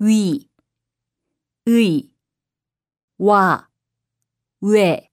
위, 의, 와, 외.